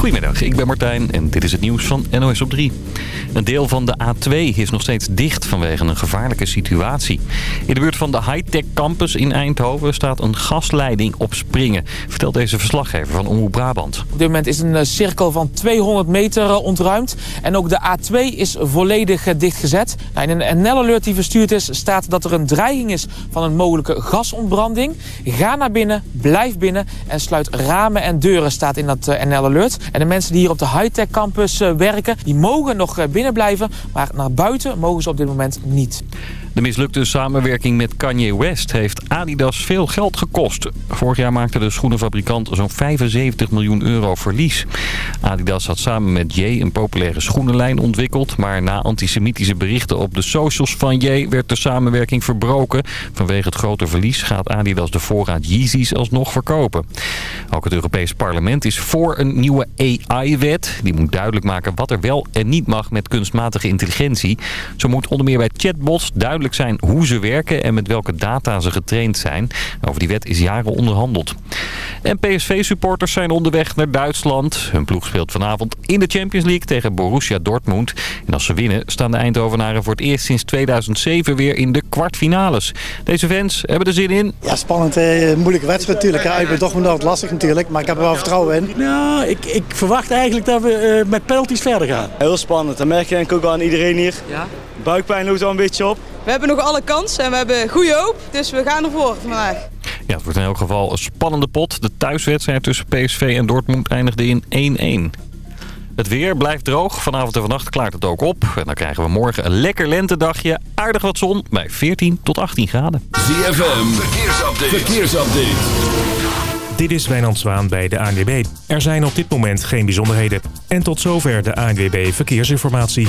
Goedemiddag, ik ben Martijn en dit is het nieuws van NOS op 3. Een deel van de A2 is nog steeds dicht vanwege een gevaarlijke situatie. In de buurt van de high-tech campus in Eindhoven staat een gasleiding op springen. Vertelt deze verslaggever van Omroep Brabant. Op dit moment is een eh, cirkel van 200 meter eh, ontruimd. En ook de A2 is volledig eh, dichtgezet. Nou, in een NL-alert die verstuurd is staat dat er een dreiging is van een mogelijke gasontbranding. Ga naar binnen, blijf binnen en sluit ramen en deuren staat in dat NL-alert. En de mensen die hier op de high-tech campus werken, die mogen nog binnen blijven. Maar naar buiten mogen ze op dit moment niet. De mislukte samenwerking met Kanye West heeft Adidas veel geld gekost. Vorig jaar maakte de schoenenfabrikant zo'n 75 miljoen euro verlies. Adidas had samen met Ye een populaire schoenenlijn ontwikkeld... maar na antisemitische berichten op de socials van Ye werd de samenwerking verbroken. Vanwege het grote verlies gaat Adidas de voorraad Yeezys alsnog verkopen. Ook het Europees Parlement is voor een nieuwe AI-wet. Die moet duidelijk maken wat er wel en niet mag met kunstmatige intelligentie. Zo moet onder meer bij chatbots duidelijk zijn hoe ze werken en met welke data ze getraind zijn. Over die wet is jaren onderhandeld. En PSV-supporters zijn onderweg naar Duitsland. Hun ploeg speelt vanavond in de Champions League tegen Borussia Dortmund. En als ze winnen staan de Eindhovenaren voor het eerst sinds 2007 weer in de kwartfinales. Deze fans hebben er zin in. Ja, spannend. Eh, moeilijke wedstrijd natuurlijk. Ja, ik ben Dortmund altijd lastig natuurlijk, maar ik heb er wel vertrouwen in. Nou, ik, ik verwacht eigenlijk dat we uh, met penalties verder gaan. Heel spannend. Dat merk je denk ik ook aan iedereen hier. Ja? Buikpijn loopt al een beetje op. We hebben nog alle kans en we hebben goede hoop, dus we gaan ervoor vandaag. Ja, het wordt in elk geval een spannende pot. De thuiswedstrijd tussen PSV en Dortmund eindigde in 1-1. Het weer blijft droog. Vanavond en vannacht klaart het ook op. En dan krijgen we morgen een lekker lentedagje. Aardig wat zon bij 14 tot 18 graden. ZFM, verkeersupdate. verkeersupdate. Dit is Wijnand Zwaan bij de ANWB. Er zijn op dit moment geen bijzonderheden. En tot zover de ANWB Verkeersinformatie.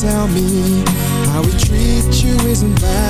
tell me how we treat you isn't bad.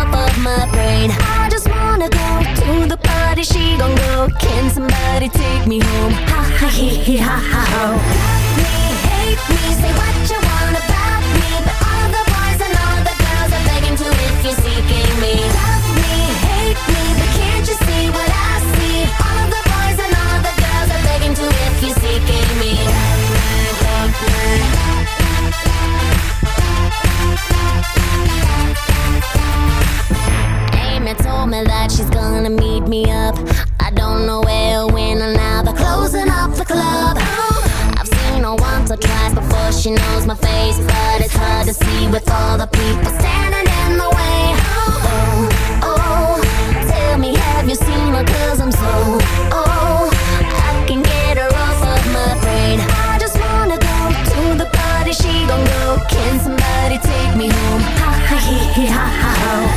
of my brain. I just wanna go to the party, she gon' go. Can somebody take me home? Ha ha he he ha ha ho. Love me, hate me, say what you want about me, but all the boys and all the girls are begging to if you're seeking me. Love me, hate me, but can't you see what I see? All the boys and all the girls are begging to if you're seeking me. Told me that she's gonna meet me up. I don't know where, when, or now. They're closing up the club. I've seen her once or twice before she knows my face, but it's hard to see with all the people standing in the way. Oh, oh, tell me, have you seen her? Cause I'm so, oh, I can get her off of my brain. I just wanna go to the party, she gon' go. Can somebody take me home? Ha ha he he ha ha ho.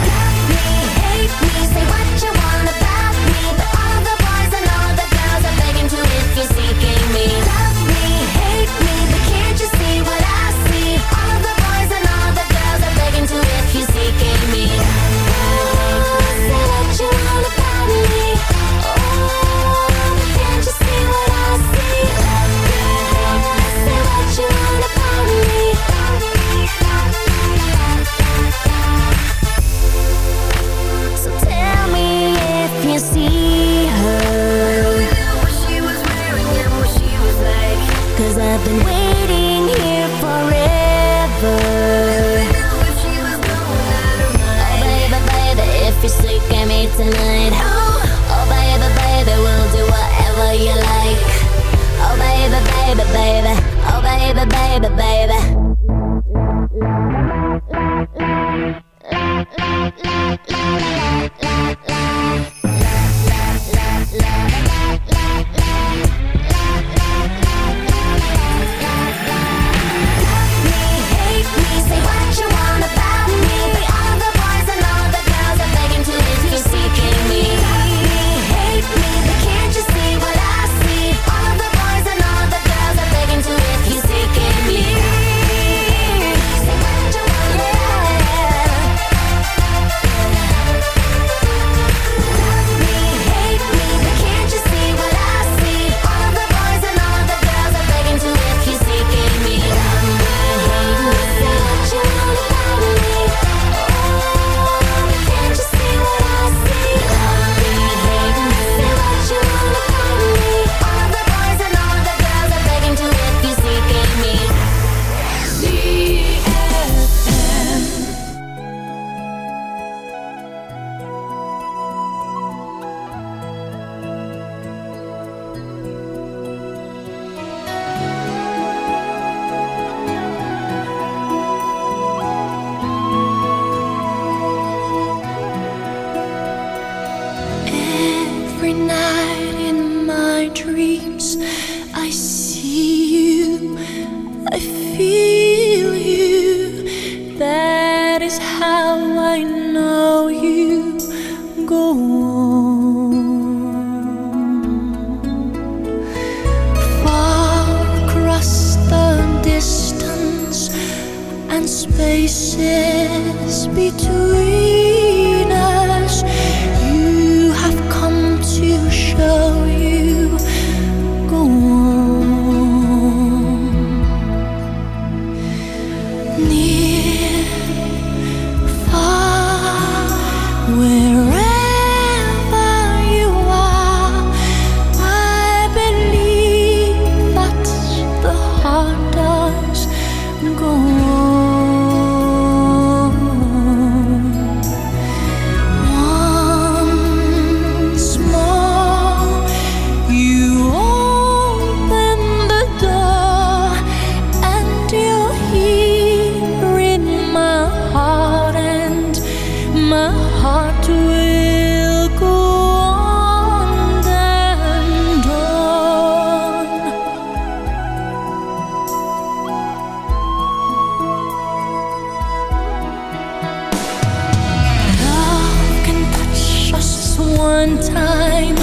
One time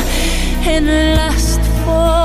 and last for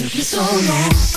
took you so?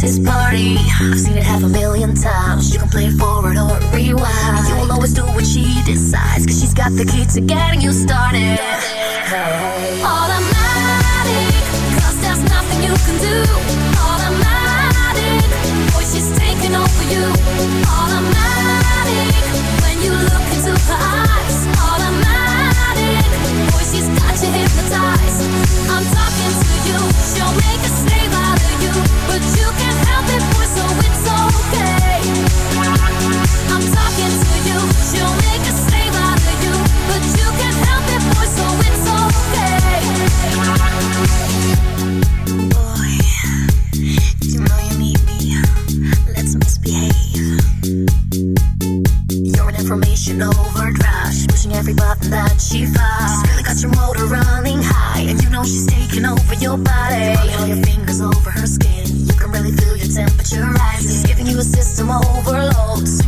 This party. I've seen it half a million times. You can play it forward or rewind. You will always do what she decides, cause she's got the key to getting you started. overload overloads.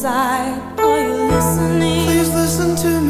side. Are you listening? Please listen to me.